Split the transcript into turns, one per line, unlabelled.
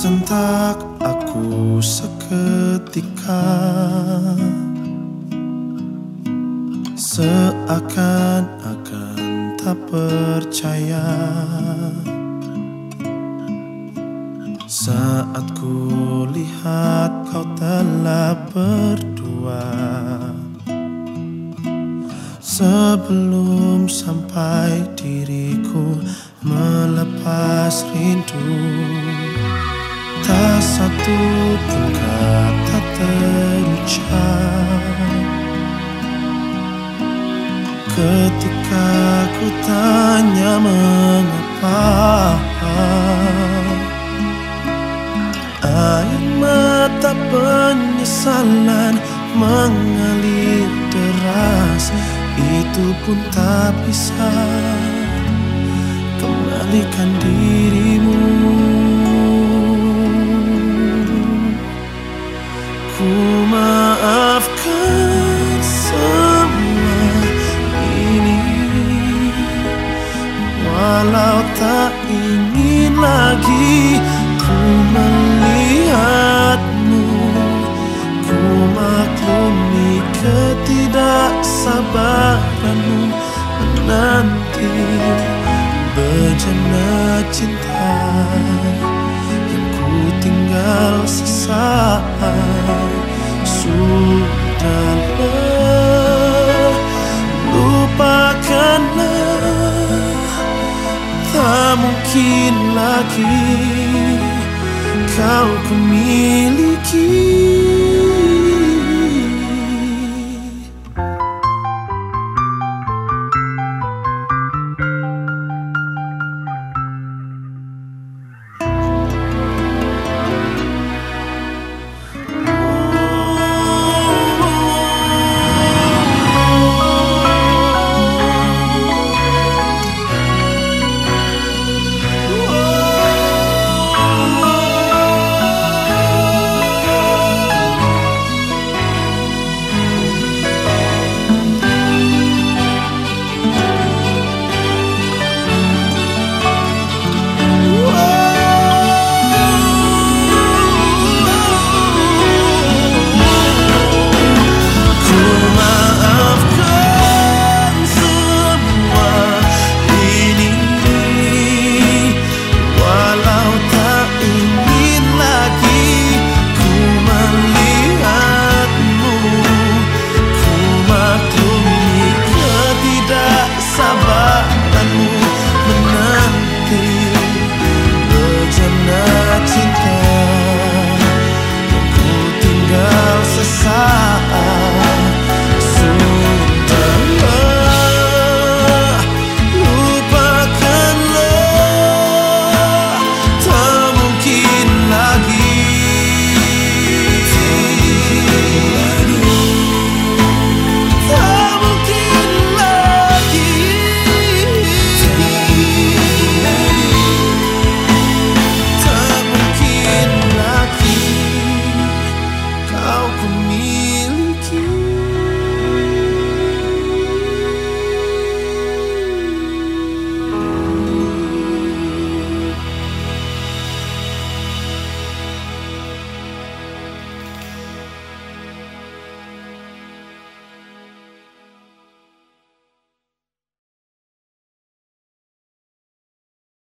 Tersentak aku seketika. Seakan-akan tak percaya. Saat ku lihat kau telah berdua. Sebelum sampai diriku melepas rindu Tak satu pun kata terucap. Ketika ku tanya mengapa Air mata penyesalan mengalir deras. Itu pun tak bisa. Kembalikan dirimu lagi ku melihatmu. Ku maklumi ketidaksabaranmu Menanti bejana cinta Yang ku tinggal sesaat. Sudahlah Mungkin lagi Kau ku miliki